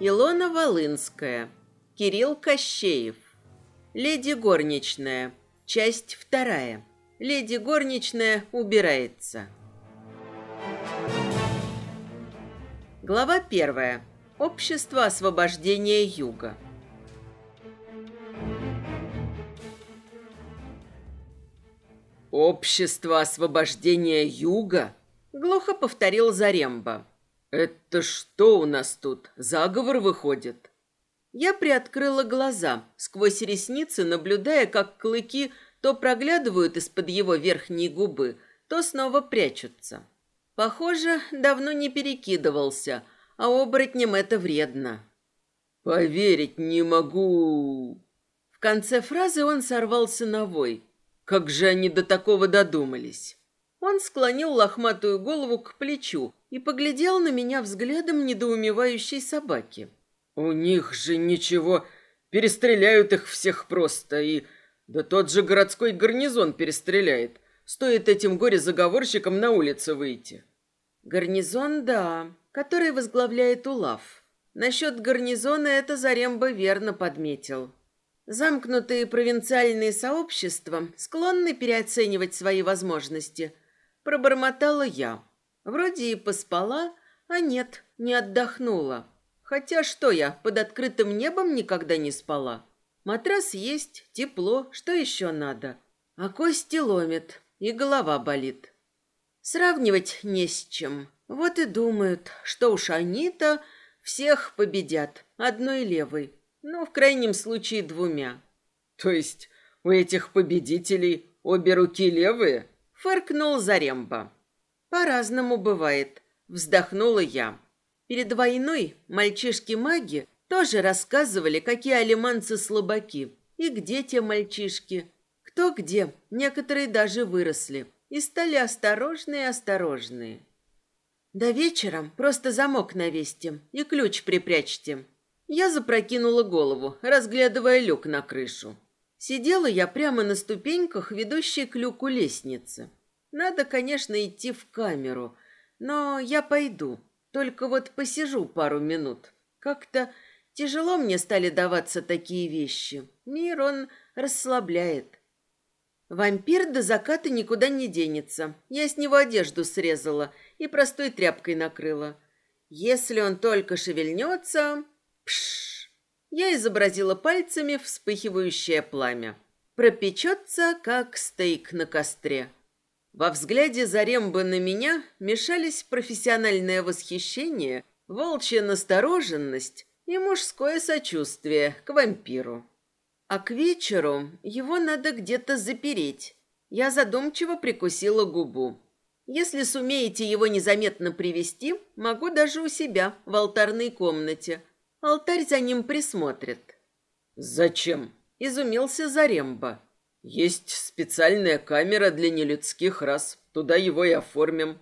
Илона Волынская. Кирилл Кощеев. Леди горничная. Часть вторая. Леди горничная убирается. Глава первая. Общество освобождения Юга. «Общество освобождения Юга?» — глухо повторил Заремба. «Это что у нас тут? Заговор выходит?» Я приоткрыла глаза, сквозь ресницы, наблюдая, как клыки то проглядывают из-под его верхней губы, то снова прячутся. Похоже, давно не перекидывался, а оборотням это вредно. «Поверить не могу!» В конце фразы он сорвался на вой. «Как же они до такого додумались!» Он склонил лохматую голову к плечу и поглядел на меня взглядом недоумевающей собаки. «У них же ничего, перестреляют их всех просто, и... Да тот же городской гарнизон перестреляет. Стоит этим горе-заговорщикам на улице выйти». «Гарнизон, да, который возглавляет Улав. Насчет гарнизона это Заремба верно подметил. Замкнутые провинциальные сообщества склонны переоценивать свои возможности – Пробормотала я. Вроде и поспала, а нет, не отдохнула. Хотя что я, под открытым небом никогда не спала. Матрас есть, тепло, что еще надо? А кости ломит, и голова болит. Сравнивать не с чем. Вот и думают, что уж они-то всех победят, одной левой. Ну, в крайнем случае, двумя. То есть у этих победителей обе руки левые? Фыркнул Заремба. По-разному бывает, вздохнула я. Перед войной мальчишки-маги тоже рассказывали, какие алиманцы слабаки. И где те мальчишки? Кто где? Некоторые даже выросли и стали осторожные-осторожные. До вечера просто замок навесьте и ключ припрячьте. Я запрокинула голову, разглядывая люк на крышу. Сидела я прямо на ступеньках, ведущей к люку лестницы. Надо, конечно, идти в камеру, но я пойду. Только вот посижу пару минут. Как-то тяжело мне стали даваться такие вещи. Мир, он расслабляет. Вампир до заката никуда не денется. Я с него одежду срезала и простой тряпкой накрыла. Если он только шевельнется... Пшш! Я изобразила пальцами вспыхивающее пламя. Пропечется, как стейк на костре. Во взгляде Зарембы на меня мешались профессиональное восхищение, волчья настороженность и мужское сочувствие к вампиру. А к вечеру его надо где-то запереть. Я задумчиво прикусила губу. Если сумеете его незаметно привести, могу даже у себя в алтарной комнате – Алтарь за ним присмотрит. Зачем? Изумился Заремба. Есть специальная камера для нелюдских рас. Туда его и оформим.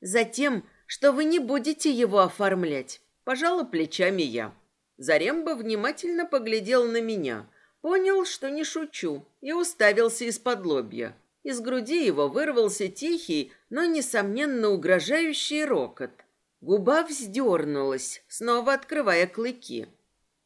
Затем, что вы не будете его оформлять. Пожала плечами я. Заремба внимательно поглядел на меня, понял, что не шучу, и уставился из-под лобья. Из груди его вырвался тихий, но, несомненно, угрожающий рокот – Губа вздернулась, снова открывая клыки.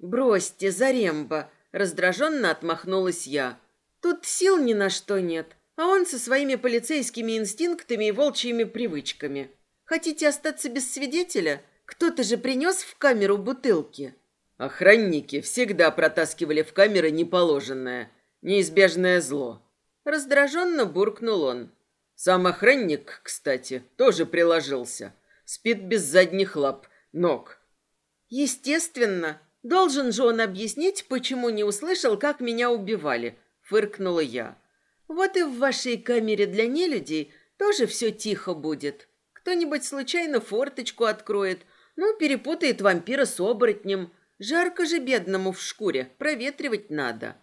«Бросьте, Заремба!» – раздраженно отмахнулась я. «Тут сил ни на что нет, а он со своими полицейскими инстинктами и волчьими привычками. Хотите остаться без свидетеля? Кто-то же принес в камеру бутылки». Охранники всегда протаскивали в камеры неположенное, неизбежное зло. Раздраженно буркнул он. Сам охранник, кстати, тоже приложился – спит без задних лап, ног. Естественно. Должен же он объяснить, почему не услышал, как меня убивали, фыркнула я. Вот и в вашей камере для нелюдей тоже все тихо будет. Кто-нибудь случайно форточку откроет, ну, перепутает вампира с оборотнем. Жарко же бедному в шкуре, проветривать надо.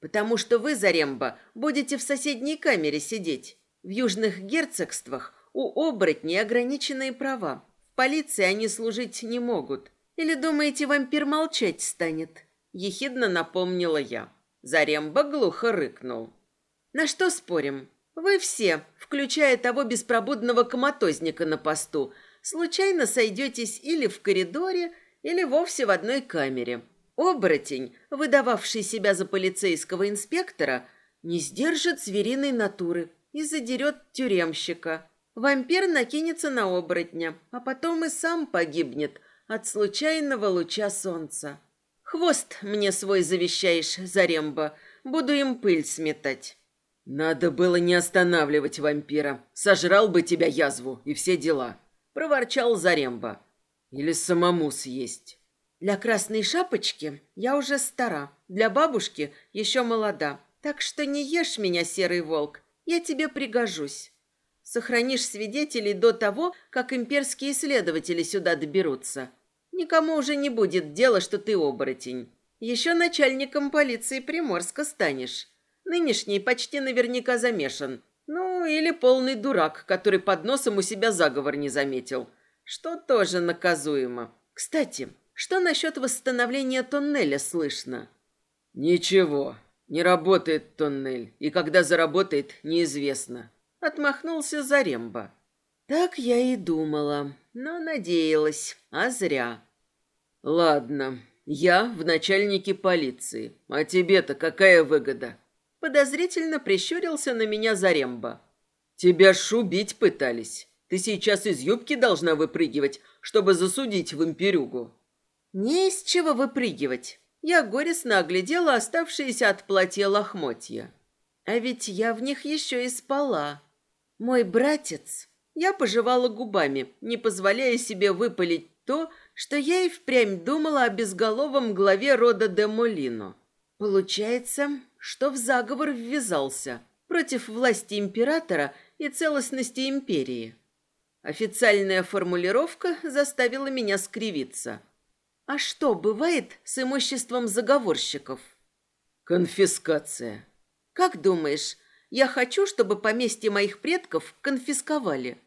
Потому что вы, Заремба, будете в соседней камере сидеть. В южных герцогствах у оборотней ограниченные права. В полиции они служить не могут. Или думаете, вампир молчать станет?» Ехидно напомнила я. Заремба глухо рыкнул. «На что спорим? Вы все, включая того беспробудного коматозника на посту, случайно сойдетесь или в коридоре, или вовсе в одной камере. Оборотень, выдававший себя за полицейского инспектора, не сдержит звериной натуры и задерет тюремщика. Вампир накинется на оборотня, а потом и сам погибнет от случайного луча солнца. Хвост мне свой завещаешь, Заремба, буду им пыль сметать. Надо было не останавливать вампира. Сожрал бы тебя язву и все дела. Проворчал Заремба. Или самому съесть. Для красной шапочки я уже стара, для бабушки еще молода. Так что не ешь меня, серый волк, я тебе пригожусь. Сохранишь свидетелей до того, как имперские следователи сюда доберутся. Никому уже не будет дела, что ты оборотень. Еще начальником полиции Приморска станешь. Нынешний почти наверняка замешан. Ну, или полный дурак, который под носом у себя заговор не заметил. Что тоже наказуемо. Кстати, что насчет восстановления тоннеля слышно? Ничего, не работает тоннель, и когда заработает, неизвестно. Отмахнулся Заремба. Так я и думала, но надеялась, а зря. Ладно, я в начальнике полиции. А тебе-то какая выгода? Подозрительно прищурился на меня Заремба. Тебя шубить пытались. Ты сейчас из юбки должна выпрыгивать, чтобы засудить в имперюгу. Не из чего выпрыгивать. Я горестно оглядела оставшиеся от платья лохмотья. А ведь я в них еще и спала. Мой братец... Я пожевала губами, не позволяя себе выпалить то, что я и впрямь думала о безголовом главе рода де Молино. Получается, что в заговор ввязался против власти императора и целостности империи. Официальная формулировка заставила меня скривиться. А что бывает с имуществом заговорщиков? Конфискация. Как думаешь, я хочу, чтобы поместье моих предков конфисковали?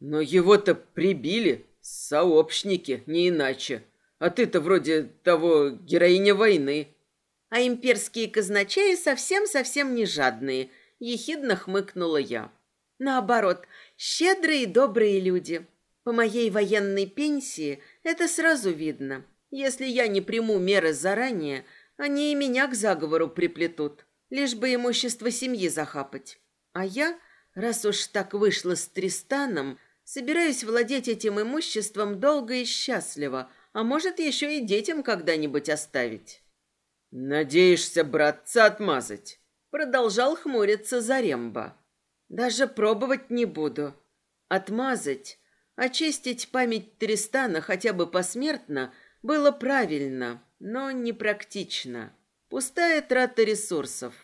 Но его-то прибили, сообщники, не иначе. А ты-то вроде того героиня войны а имперские казначеи совсем-совсем не жадные, ехидно хмыкнула я. Наоборот, щедрые и добрые люди. По моей военной пенсии это сразу видно. Если я не приму меры заранее, они и меня к заговору приплетут, лишь бы имущество семьи захапать. А я, раз уж так вышло с Тристаном, собираюсь владеть этим имуществом долго и счастливо, а может еще и детям когда-нибудь оставить. «Надеешься братца отмазать?» Продолжал хмуриться Заремба. «Даже пробовать не буду. Отмазать, очистить память Тристана хотя бы посмертно было правильно, но непрактично. Пустая трата ресурсов.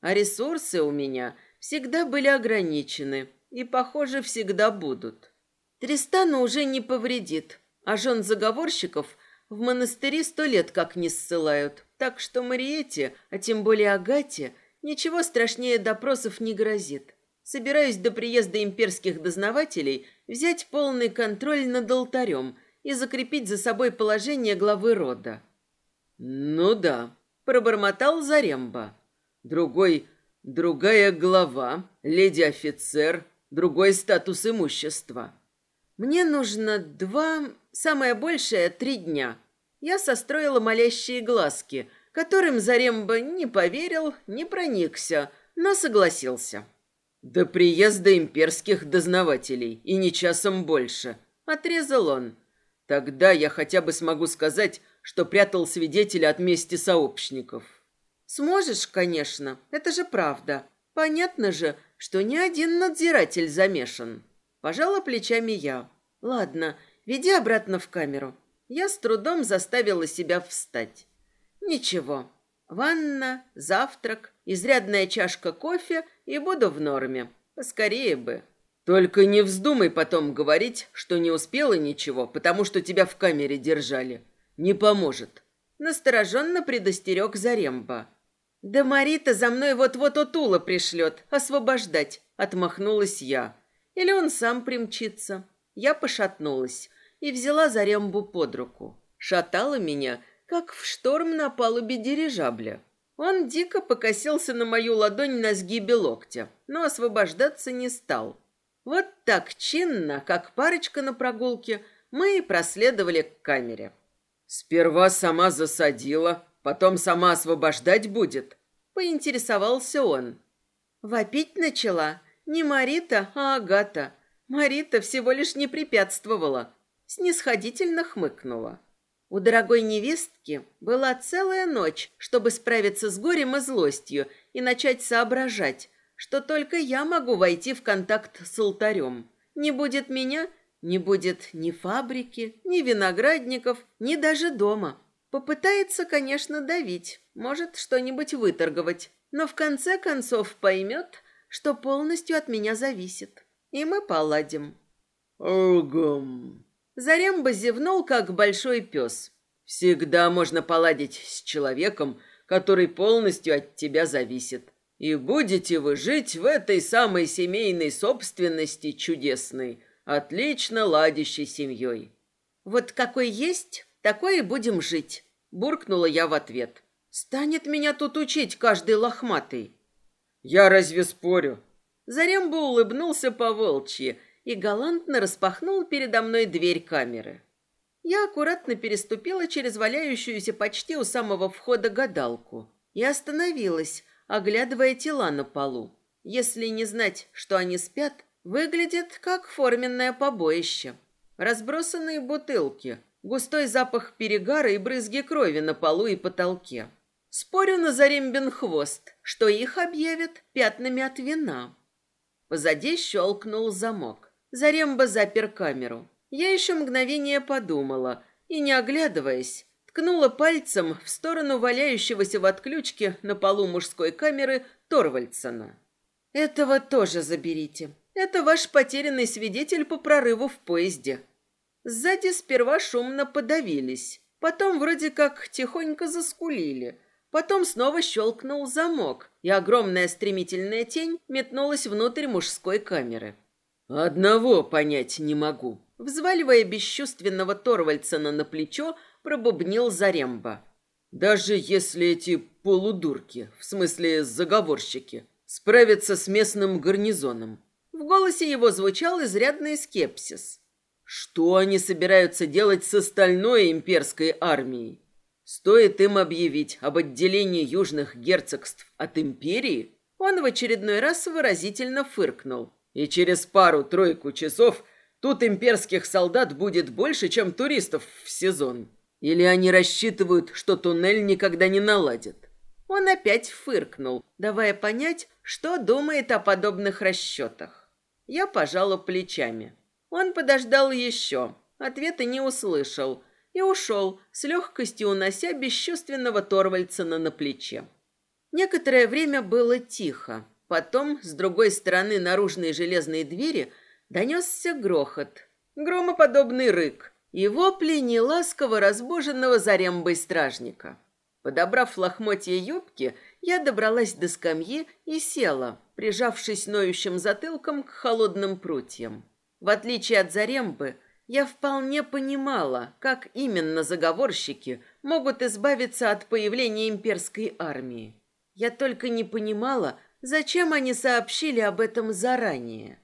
А ресурсы у меня всегда были ограничены и, похоже, всегда будут. Тристану уже не повредит, а жен заговорщиков в монастыри сто лет как не ссылают. Так что Мариете, а тем более Агате, ничего страшнее допросов не грозит. Собираюсь до приезда имперских дознавателей взять полный контроль над алтарем и закрепить за собой положение главы рода. «Ну да», — пробормотал Заремба. «Другой, другая глава, леди-офицер, другой статус имущества». «Мне нужно два, самое большее, три дня», я состроила молящие глазки, которым Заремба не поверил, не проникся, но согласился. «До приезда имперских дознавателей, и не часом больше», — отрезал он. «Тогда я хотя бы смогу сказать, что прятал свидетеля от мести сообщников». «Сможешь, конечно, это же правда. Понятно же, что ни один надзиратель замешан». Пожала плечами я. «Ладно, веди обратно в камеру. Я с трудом заставила себя встать. Ничего. Ванна, завтрак, изрядная чашка кофе и буду в норме. Поскорее бы. Только не вздумай потом говорить, что не успела ничего, потому что тебя в камере держали. Не поможет. Настороженно предостерег Заремба. Да Марита за мной вот-вот Утула пришлет, освобождать, отмахнулась я. Или он сам примчится. Я пошатнулась и взяла Зарембу под руку. Шатала меня, как в шторм на палубе дирижабля. Он дико покосился на мою ладонь на сгибе локтя, но освобождаться не стал. Вот так чинно, как парочка на прогулке, мы и проследовали к камере. Сперва сама засадила, потом сама освобождать будет, поинтересовался он. Вопить начала не Марита, а Агата. Марита всего лишь не препятствовала, снисходительно хмыкнула. У дорогой невестки была целая ночь, чтобы справиться с горем и злостью и начать соображать, что только я могу войти в контакт с алтарем. Не будет меня, не будет ни фабрики, ни виноградников, ни даже дома. Попытается, конечно, давить, может что-нибудь выторговать, но в конце концов поймет, что полностью от меня зависит. И мы поладим. Огом. Заремба зевнул, как большой пес. Всегда можно поладить с человеком, который полностью от тебя зависит. И будете вы жить в этой самой семейной собственности чудесной, отлично ладящей семьей. Вот какой есть, такой и будем жить, буркнула я в ответ. Станет меня тут учить каждый лохматый. Я разве спорю? Заремба улыбнулся по-волчьи и галантно распахнул передо мной дверь камеры. Я аккуратно переступила через валяющуюся почти у самого входа гадалку и остановилась, оглядывая тела на полу. Если не знать, что они спят, Выглядит как форменное побоище. Разбросанные бутылки, густой запах перегара и брызги крови на полу и потолке. Спорю на Зарембин хвост, что их объявят пятнами от вина. Позади щелкнул замок. Заремба запер камеру. Я еще мгновение подумала и, не оглядываясь, ткнула пальцем в сторону валяющегося в отключке на полу мужской камеры Торвальдсона. «Этого тоже заберите. Это ваш потерянный свидетель по прорыву в поезде. Сзади сперва шумно подавились, потом вроде как тихонько заскулили, потом снова щелкнул замок, и огромная стремительная тень метнулась внутрь мужской камеры. «Одного понять не могу», — взваливая бесчувственного Торвальдсона на плечо, пробубнил Заремба. «Даже если эти полудурки, в смысле заговорщики, справятся с местным гарнизоном, в голосе его звучал изрядный скепсис. Что они собираются делать с остальной имперской армией? Стоит им объявить об отделении южных герцогств от империи, он в очередной раз выразительно фыркнул. И через пару-тройку часов тут имперских солдат будет больше, чем туристов в сезон. Или они рассчитывают, что туннель никогда не наладят? Он опять фыркнул, давая понять, что думает о подобных расчетах. Я пожала плечами. Он подождал еще, ответа не услышал и ушел, с легкостью унося бесчувственного Торвальдсона на плече. Некоторое время было тихо. Потом, с другой стороны наружной железной двери, донесся грохот, громоподобный рык и вопли неласково разбуженного зарембой стражника. Подобрав лохмотья юбки, я добралась до скамьи и села, прижавшись ноющим затылком к холодным прутьям. В отличие от Зарембы, я вполне понимала, как именно заговорщики могут избавиться от появления имперской армии. Я только не понимала, зачем они сообщили об этом заранее.